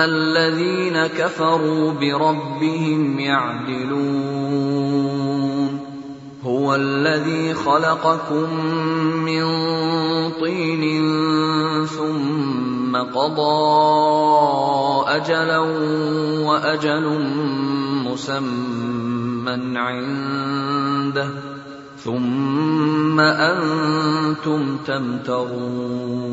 الذين كفروا بربهم يعدلون هو الذي خلقكم من طين ثم قضى اجلا واجل مسمى عنده ثم أنتم تمترون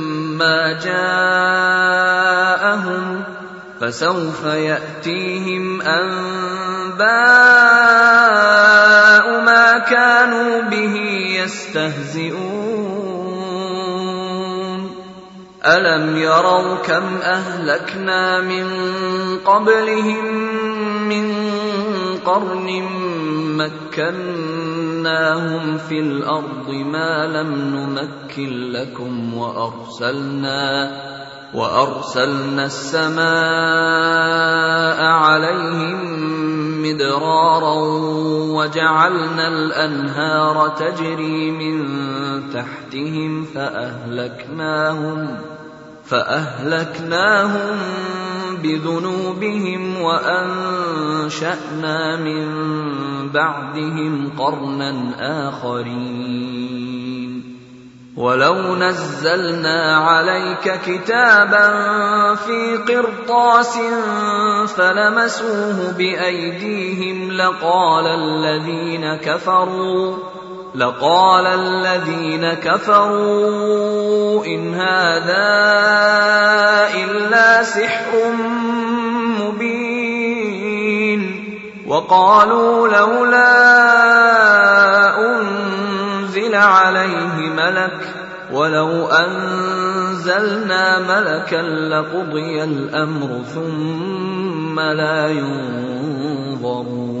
جاءهم فسوف يأتيهم أنباء ما كانوا به يستهزئون. ألم يروا كم أهلكنا من قبلهم من قرن مكناهم في الأرض ما لم نمكن لكم وارسلنا وارسلنا السماء عليهم مدرارا وجعلنا الانهار تجري من تحتهم فاهلكناهم فأهلكناهم بذنوبهم وأنشأنا من بعدهم قرنا آخرين. ولو نزلنا عليك كتابا في قرطاس فلمسوه بأيديهم لقال الذين كفروا لقال الذين كفروا إن هذا إلا سحر مبين وقالوا لولا أنزل عليه ملك ولو أنزلنا ملكا لقضي الأمر ثم لا ينظرون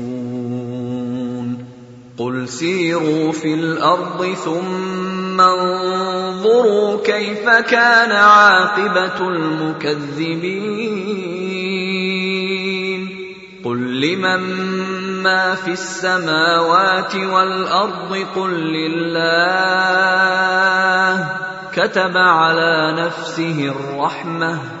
قل سيروا في الأرض ثم انظروا كيف كان عاقبه المكذبين قل لمن ما في السماوات والارض قل لله كتب على نفسه الرحمه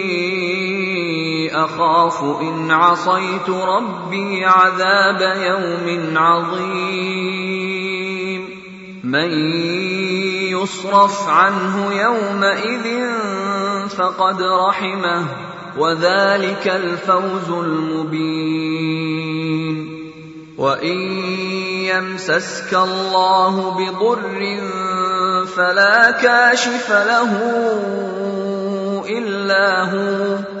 أخاف إن عصيت ربي عذاب يوم عظيم. من يصرف عنه يومئذ فقد رحمه وذلك الفوز المبين. وإن يمسسك الله بضر فلا كاشف له إلا هو.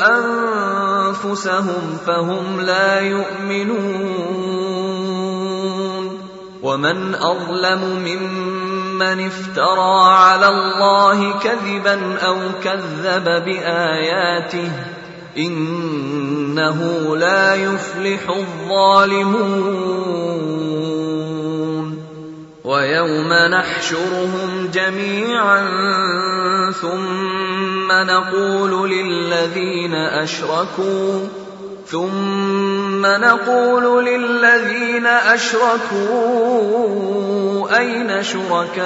أنفسهم فهم لا يؤمنون. ومن أظلم ممن افترى على الله كذبا أو كذب بآياته إنه لا يفلح الظالمون. ويوم نحشرهم جميعا ثم نقول للذين أشركوا ثم نقول للذين أشركوا أين شركاؤكم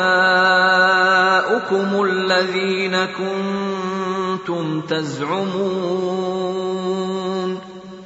الذين كنتم تزعمون؟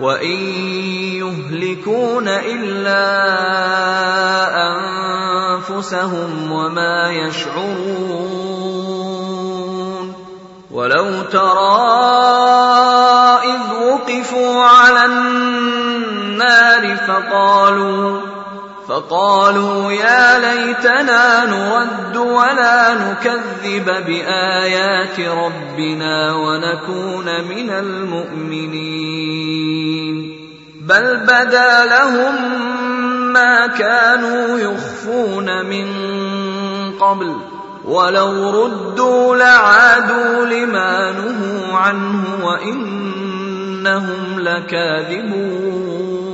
وان يهلكون الا انفسهم وما يشعرون ولو ترى اذ وقفوا على النار فقالوا فقالوا يا ليتنا نرد ولا نكذب بآيات ربنا ونكون من المؤمنين. بل بدا لهم ما كانوا يخفون من قبل ولو ردوا لعادوا لما نهوا عنه وإنهم لكاذبون.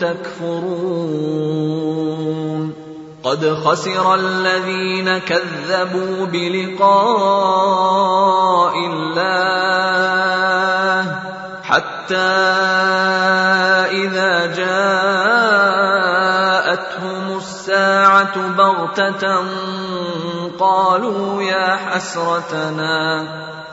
تكفرون. قد خسر الذين كذبوا بلقاء الله حتى إذا جاءتهم الساعة بغتة قالوا يا حسرتنا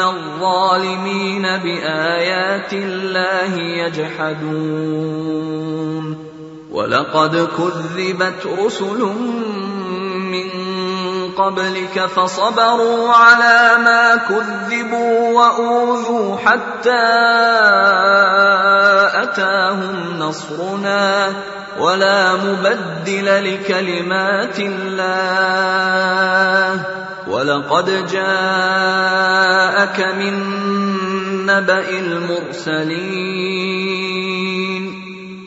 الظالمين بآيات الله يجحدون ولقد كذبت رسل من قبلك فصبروا على ما كذبوا وأوذوا حتى أتاهم نصرنا ولا مبدل لكلمات الله. ولقد جاءك من نبأ المرسلين.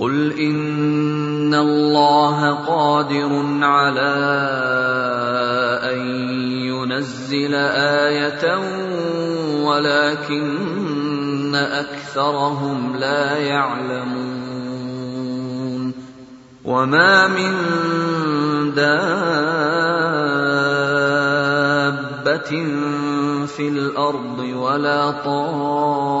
قل ان الله قادر على ان ينزل إيه ولكن اكثرهم لا يعلمون وما من دابه في الأرض ولا طائر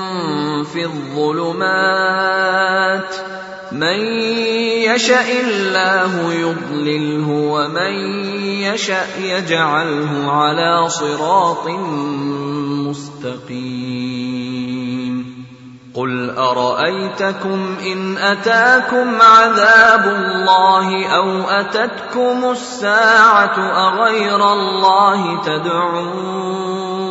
في الظلمات من يشاء الله يضلله ومن يشاء يجعله على صراط مستقيم قل أرأيتكم إن أتاكم عذاب الله أو أتتكم الساعة أغير الله تدعون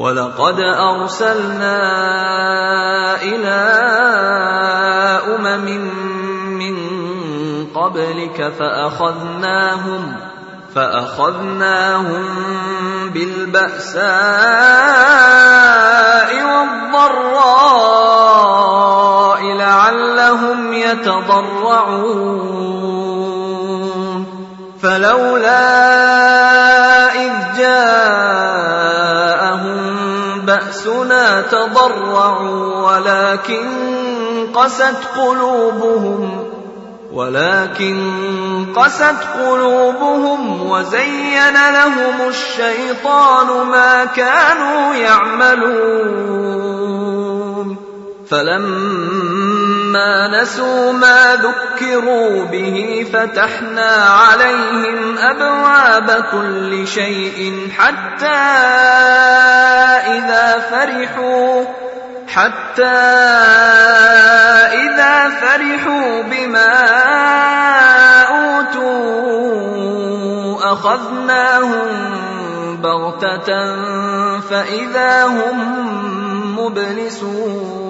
ولقد ارسلنا إلى امم من قبلك فاخذناهم فاخذناهم بالباساء والضراء لعلهم يتضرعون فلولا اذ جاءهم بأسنا تضرعوا ولكن قست قلوبهم ولكن قست قلوبهم وزين لهم الشيطان ما كانوا يعملون. فلما نسوا ما ذكروا به فتحنا عليهم ابواب كل شيء حتى اذا فرحوا حتى إذا فرحوا بما أوتوا أخذناهم بغتة فإذا هم مبلسون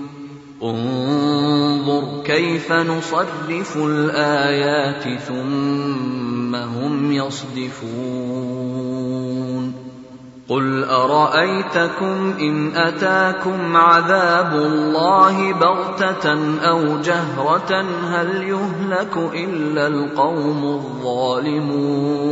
انظر كيف نصرف الآيات ثم هم يصدفون قل أرأيتكم إن أتاكم عذاب الله بغتة أو جهرة هل يهلك إلا القوم الظالمون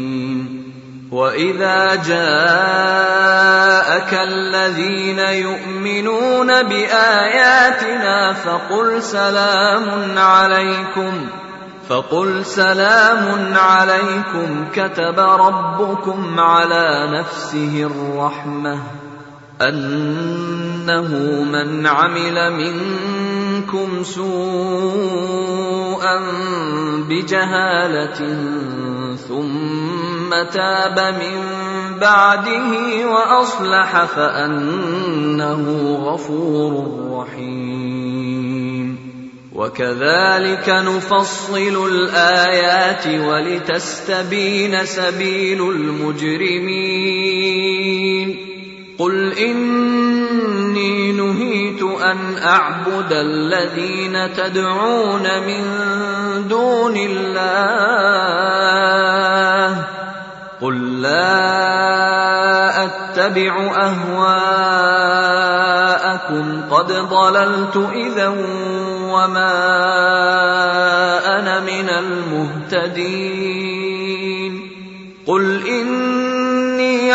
واذا جاءك الذين يؤمنون باياتنا فقل سلام عليكم فقل سلام عليكم كتب ربكم على نفسه الرحمه أنه من عمل منكم سوءا بجهالة ثم تاب من بعده وأصلح فأنه غفور رحيم. وكذلك نفصل الآيات ولتستبين سبيل المجرمين. قل اني نهيت ان اعبد الذين تدعون من دون الله قل لا اتبع اهواءكم قد ضللت اذا وما أنا من المهتدين قل اني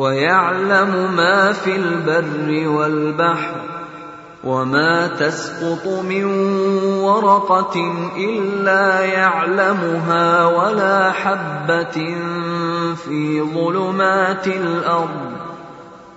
ويعلم ما في البر والبحر وما تسقط من ورقة إلا يعلمها ولا حبة في ظلمات الأرض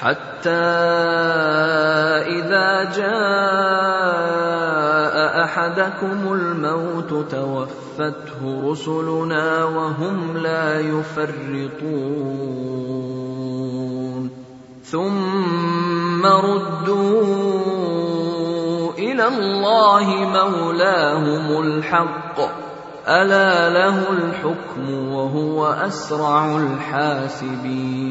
حتى إذا جاء أحدكم الموت توفته رسلنا وهم لا يفرطون. ثم ردوا إلى الله مولاهم الحق. ألا له الحكم وهو أسرع الحاسبين.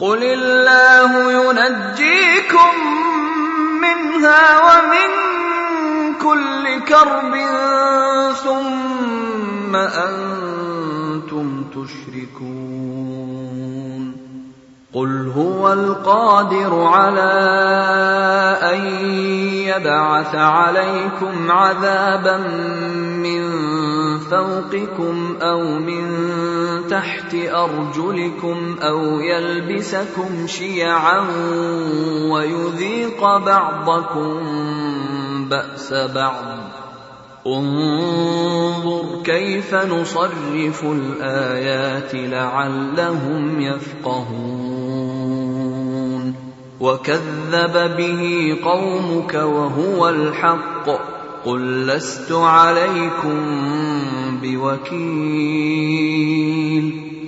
قل الله ينجيكم منها ومن كل كرب ثم أنتم تشركون قل هو القادر على ان يبعث عليكم عذابا من فوقكم أو من تحت أرجلكم أو يلبسكم شيعا ويذيق بعضكم بأس بعض. انظر كيف نصرف الآيات لعلهم يفقهون. وكذب به قومك وهو الحق. قل لست عليكم بوكيل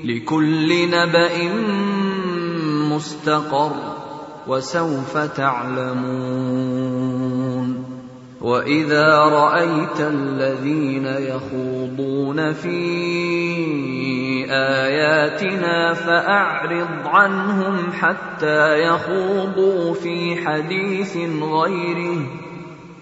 لكل نبأ مستقر وسوف تعلمون وإذا رأيت الذين يخوضون في آياتنا فأعرض عنهم حتى يخوضوا في حديث غيره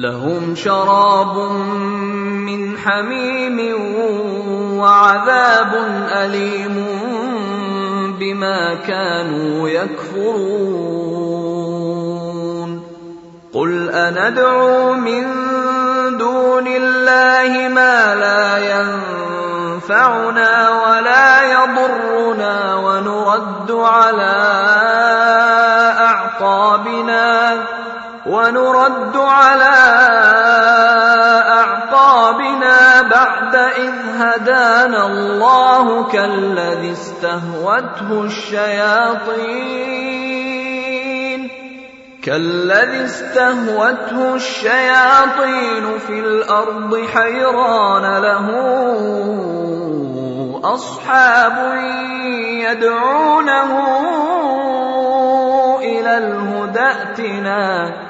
لهم شراب من حميم وعذاب أليم بما كانوا يكفرون. قل أندعو من دون الله ما لا ينفعنا ولا يضرنا ونرد على أعقابنا. ونرد على أعقابنا بعد إذ هدانا الله كالذي استهوته الشياطين. كالذي استهوته الشياطين في الأرض حيران له أصحاب يدعونه إلى الهدى ائتنا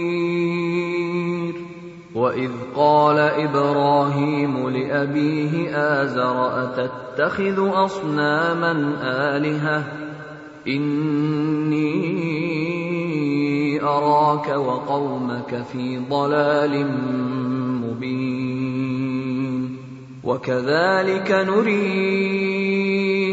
واذ قال إبراهيم لابيه ازر اتتخذ اصناما الهه اني اراك وقومك في ضلال مبين وكذلك نري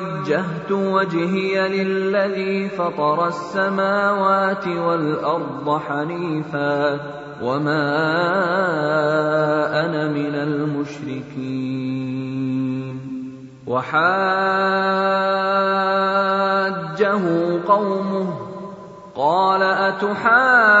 وجهت وجهي للذي فطر السماوات والأرض حنيفا وما أنا من المشركين. وحاجه قومه قال اتحاجوني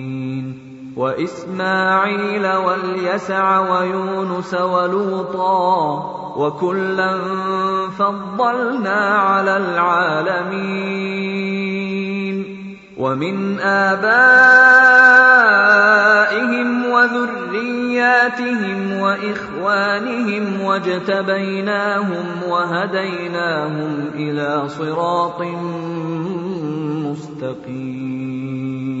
وإسماعيل واليسع ويونس ولوطا وكلا فضلنا على العالمين ومن آبائهم وذرياتهم وإخوانهم واجتبيناهم وهديناهم إلى صراط مستقيم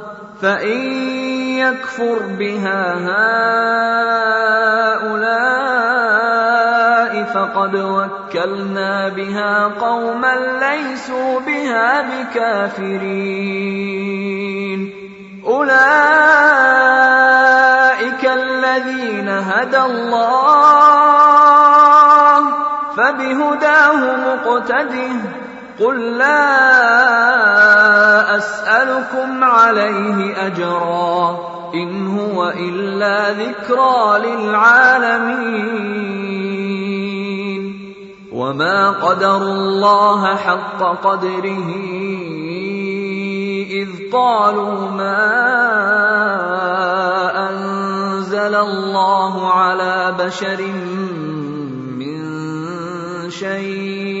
فان يكفر بها هؤلاء فقد وكلنا بها قوما ليسوا بها بكافرين اولئك الذين هدى الله فبهداه مقتده قل لا اسالكم عليه اجرا ان هو الا ذكرى للعالمين وما قدروا الله حق قدره اذ قالوا ما انزل الله على بشر من شيء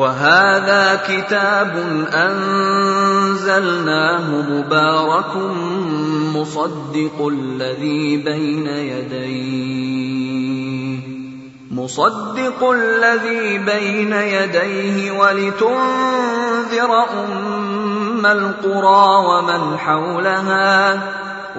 وهذا كتاب أنزلناه مبارك مصدق الذي بين يديه مصدق الذي بين يديه ولتنذر أم القرى ومن حولها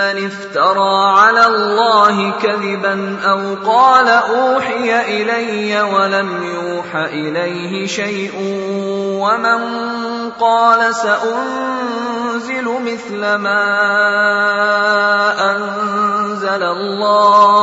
افترى على الله كذبا أو قال اوحي الي ولم يوح اليه شيء ومن قال سانزل مثل ما انزل الله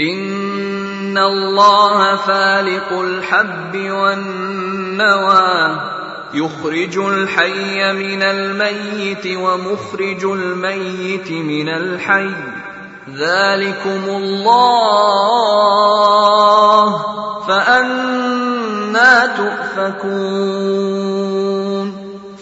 ان الله فالق الحب والنوى يخرج الحي من الميت ومخرج الميت من الحي ذلكم الله فأنا تؤفكون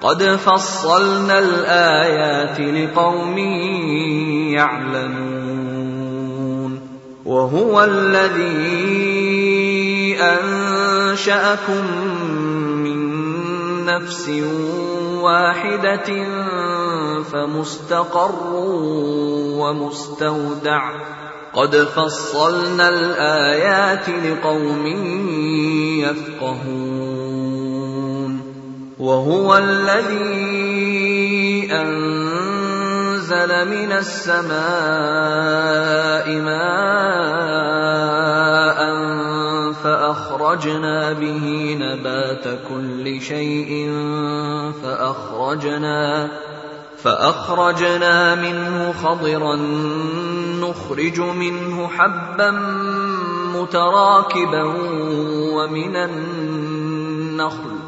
قد فصلنا الآيات لقوم يعلمون وهو الذي أنشأكم من نفس واحدة فمستقر ومستودع. قد فصلنا الآيات لقوم يفقهون. وهو الذي أنزل من السماء ماء فأخرجنا به نبات كل شيء فأخرجنا فأخرجنا منه خضرا نخرج منه حبا متراكبا ومن النخل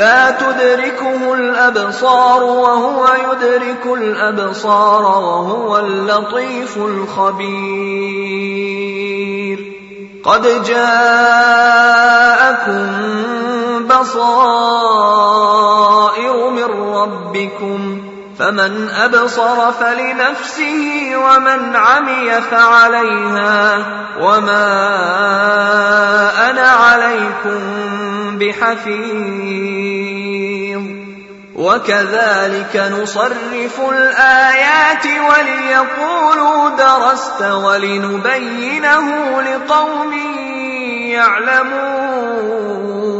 لا تدركه الأبصار وهو يدرك الأبصار وهو اللطيف الخبير. قد جاءكم بصائر من ربكم فمن أبصر فلنفسه ومن عمي فعليها وما أنا عليكم بحفيظ. وكذلك نصرف الآيات وليقولوا درست ولنبينه لقوم يعلمون.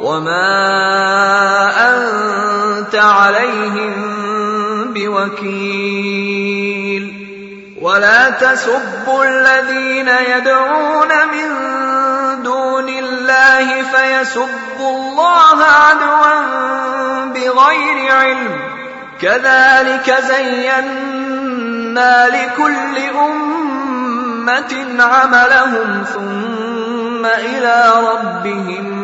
وما انت عليهم بوكيل ولا تسبوا الذين يدعون من دون الله فيسبوا الله عدوا بغير علم كذلك زينا لكل امه عملهم ثم إلى ربهم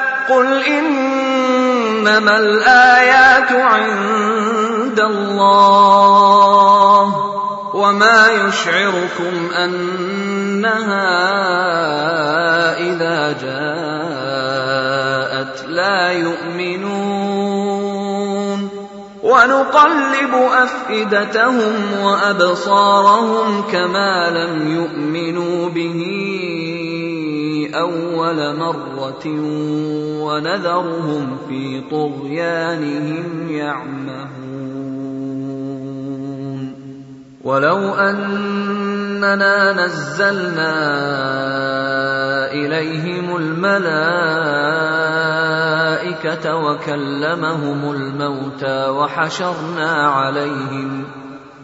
قل انما الايات عند الله وما يشعركم انها اذا جاءت لا يؤمنون ونقلب افئدتهم وابصارهم كما لم يؤمنوا به أول مرة ونذرهم في طغيانهم يعمهون. ولو أننا نزلنا الملائكه الملائكة وكلمهم الموتى وحشرنا عليهم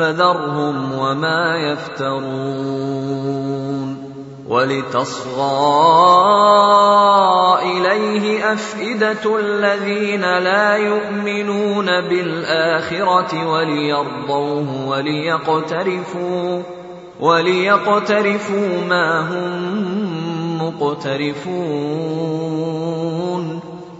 فذرهم وما يفترون ولتصغى إليه أفئدة الذين لا يؤمنون بالآخرة وليرضوه وليقترفوا وليقترفوا ما هم مقترفون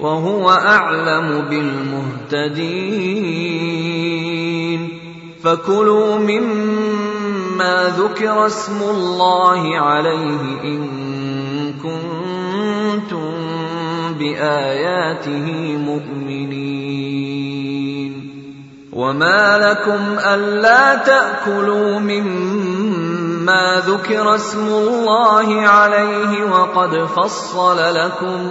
وهو أعلم بالمهتدين. فكلوا مما ذكر اسم الله عليه إن كنتم بآياته مؤمنين. وما لكم ألا تأكلوا مما ذكر اسم الله عليه وقد فصل لكم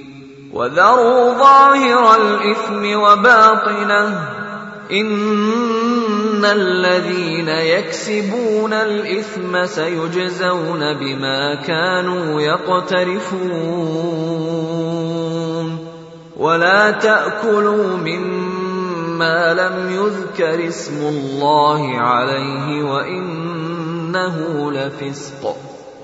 وذروا ظاهر الإثم وباطنه إن الذين يكسبون الإثم سيجزون بما كانوا يقترفون ولا تأكلوا مما لم يذكر اسم الله عليه وإنه لفسق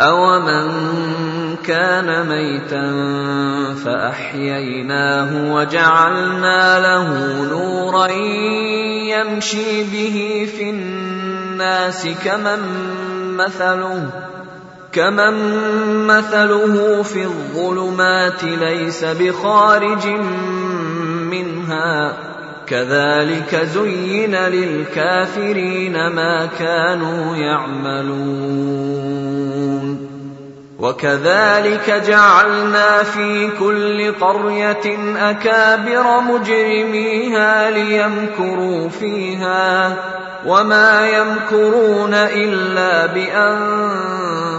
اومن كان ميتا فاحييناه وجعلنا له نورا يمشي به في الناس كمن مثله كمن مثله في الظلمات ليس بخارج منها كذلك زين للكافرين ما كانوا يعملون. وكذلك جعلنا في كل قرية أكابر مجرميها ليمكروا فيها وما يمكرون إلا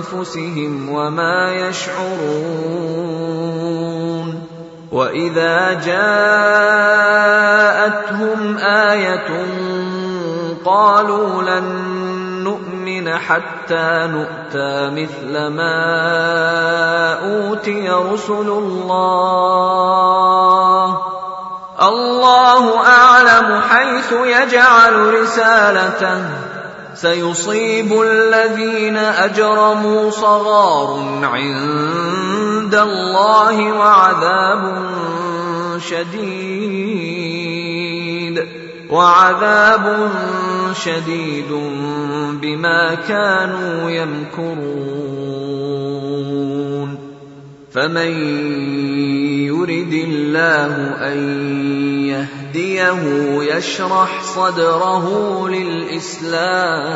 بأنفسهم وما يشعرون. واذا جاءتهم إيه قالوا لن نؤمن حتى نؤتى مثل ما اوتي رسل الله الله اعلم حيث يجعل رسالته سيصيب الذين اجرموا صغار عند الله وعذاب شديد. وعذاب شديد بما كانوا يمكرون. فمن يرد الله أن يهديه يشرح صدره للإسلام.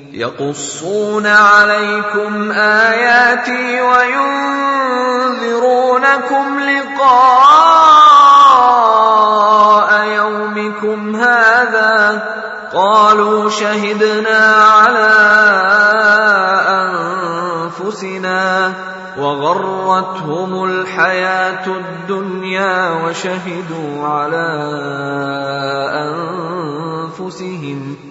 يقصون عليكم آياتي وينذرونكم لقاء يومكم هذا قالوا شهدنا على أنفسنا وغرتهم الحياة الدنيا وشهدوا على أنفسهم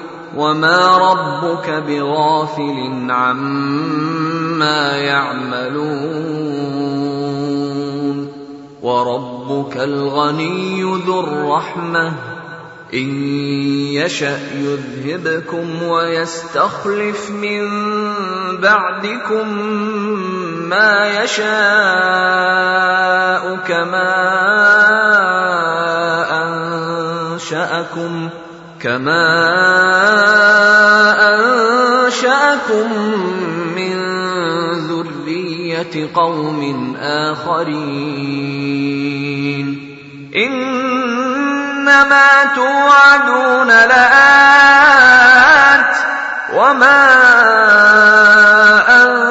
وما ربك بغافل عما يعملون وربك الغني ذو الرحمه ان يشا يذهبكم ويستخلف من بعدكم ما يشاء كما انشاكم كما انشاكم من ذريه قوم اخرين انما توعدون لات وما أنتم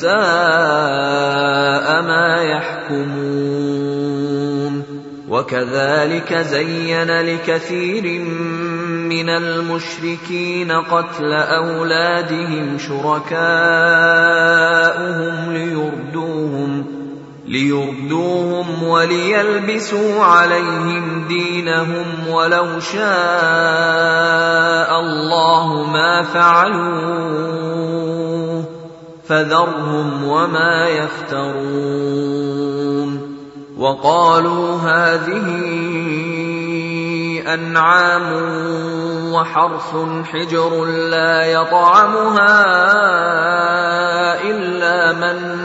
ساء ما يحكمون. وكذلك زين لكثير من المشركين قتل أولادهم شركاؤهم ليردوهم ليردوهم وليلبسوا عليهم دينهم ولو شاء الله ما فعلوه. فذرهم وما يفترون وقالوا هذه أنعام وحرث حجر لا يطعمها إلا من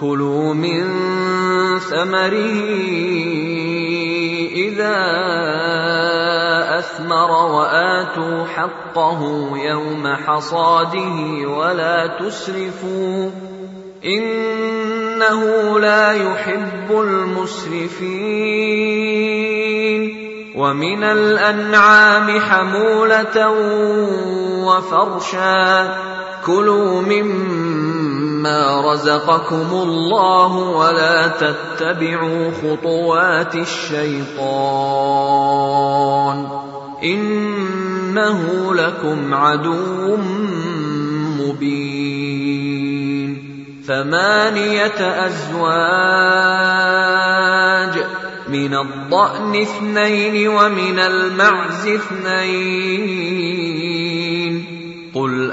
كلوا من ثمره إذا أثمر وآتوا حقه يوم حصاده ولا تسرفوا إنه لا يحب المسرفين ومن الأنعام حمولة وفرشا كلوا مما رزقكم الله ولا تتبعوا خطوات الشيطان إنه لكم عدو مبين ثمانية أزواج من الضأن اثنين ومن المعز اثنين قل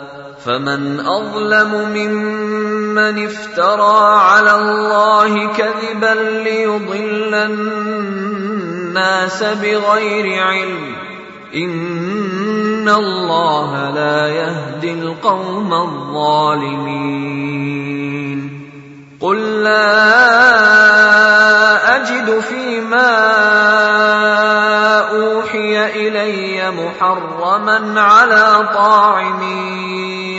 فمن أظلم ممن افترى على الله كذبا ليضل الناس بغير علم. إن الله لا يهدي القوم الظالمين. قل لا أجد فيما أوحي إلي محرما على طاعم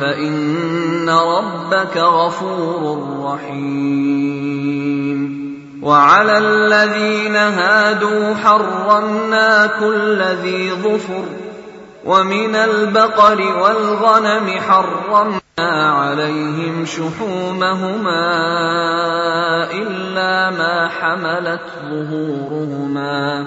فإن ربك غفور رحيم. وعلى الذين هادوا حرمنا كل ذي ظفر ومن البقر والغنم حرمنا عليهم شحومهما إلا ما حملت ظهورهما.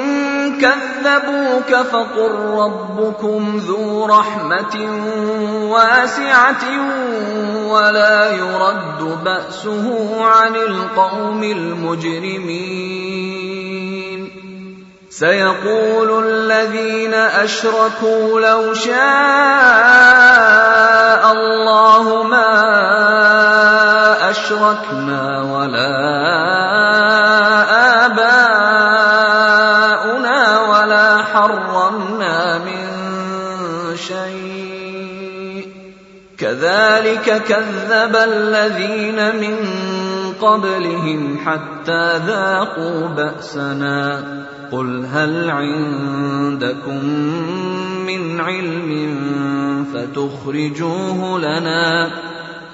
كذبوك فقل ربكم ذو رحمة واسعة ولا يرد بأسه عن القوم المجرمين. سيقول الذين أشركوا لو شاء الله ما أشركنا ولا حرمنا من شيء. كذلك كذب الذين من قبلهم حتى ذاقوا بأسنا. قل هل عندكم من علم فتخرجوه لنا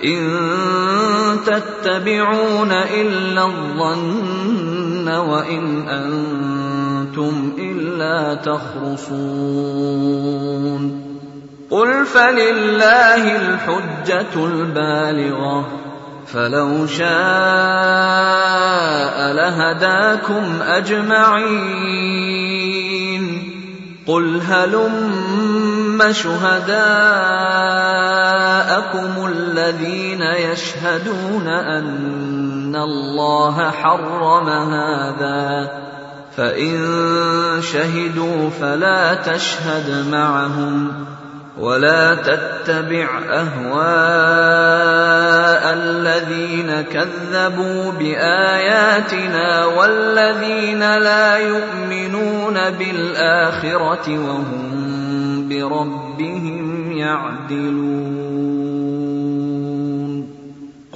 إن تتبعون إلا الظن وإن أنتم إلا تخرصون. قل فلله الحجة البالغة. فلو شاء لهداكم أجمعين. قل هلم شهداءكم الذين يشهدون أن الله حرم هذا. فان شهدوا فلا تشهد معهم ولا تتبع اهواء الذين كذبوا باياتنا والذين لا يؤمنون بالاخره وهم بربهم يعدلون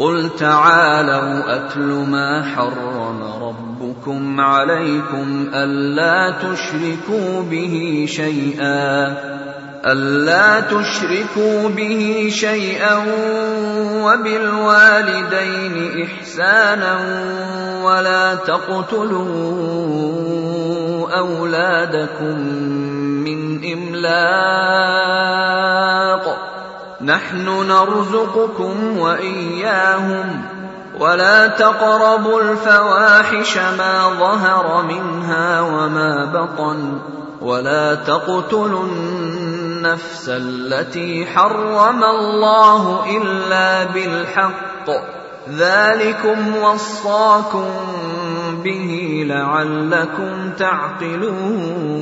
قل تعالوا اتل ما حرم ربكم عليكم الا تشركوا به شيئا ألا تشركوا به شيئا وبالوالدين إحسانا ولا تقتلوا أولادكم من إملاق نحن نرزقكم وإياهم ولا تقربوا الفواحش ما ظهر منها وما بطن ولا تقتلوا النفس التي حرم الله إلا بالحق ذلكم وصاكم به لعلكم تعقلون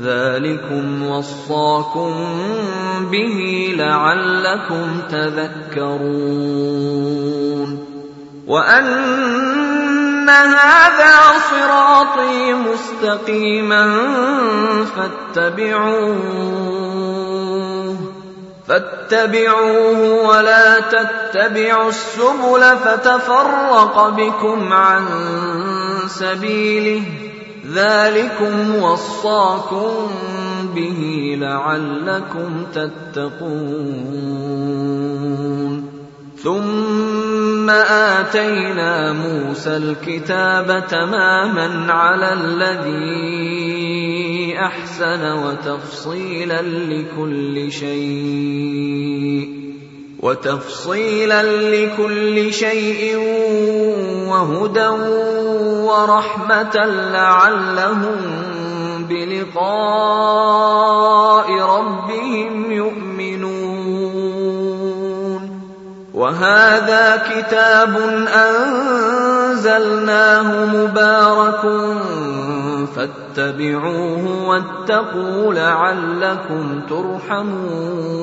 ذلكم وصاكم به لعلكم تذكرون وأن هذا صراطي مستقيما فاتبعوه فاتبعوه ولا تتبعوا السبل فتفرق بكم عن سبيله ذلكم وصاكم به لعلكم تتقون. ثم آتينا موسى الكتاب تماما على الذي أحسن وتفصيلا لكل شيء. وتفصيلا لكل شيء وهدى ورحمة لعلهم بلقاء ربهم يؤمنون. وهذا كتاب أنزلناه مبارك فاتبعوه واتقوا لعلكم ترحمون.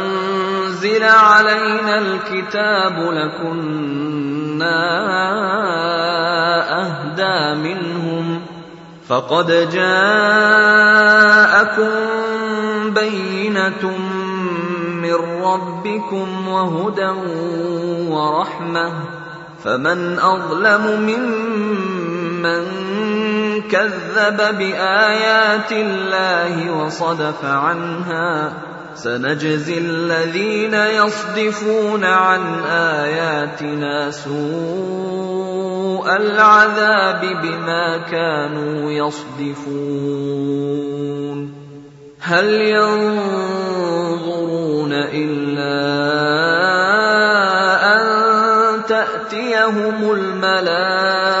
أنزل علينا الكتاب لكنا أهدى منهم فقد جاءكم بينة من ربكم وهدى ورحمة فمن أظلم ممن كذب بآيات الله وصدف عنها سنجزي الذين يصدفون عن آياتنا سوء العذاب بما كانوا يصدفون. هل ينظرون إلا أن تأتيهم الملائكة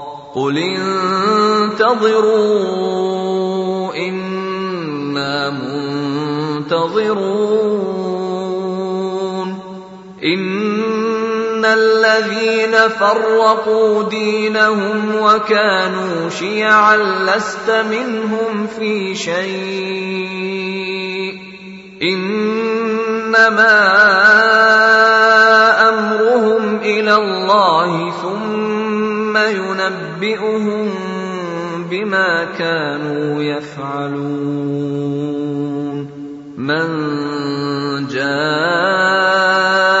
قل انتظروا أنا منتظرون ان الذين فرقوا دينهم وكانوا شيعا لست منهم في شيء انما امرهم إلى الله ثم ينبئهم بما كانوا يفعلون. من جاء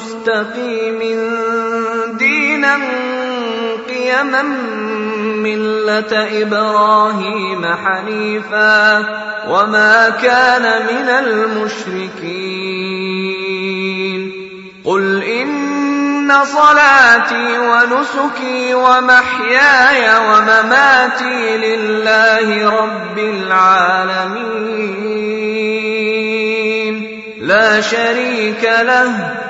مستقيم دينا قيما ملة إبراهيم حنيفا وما كان من المشركين. قل إن صلاتي ونسكي ومحياي ومماتي لله رب العالمين. لا شريك له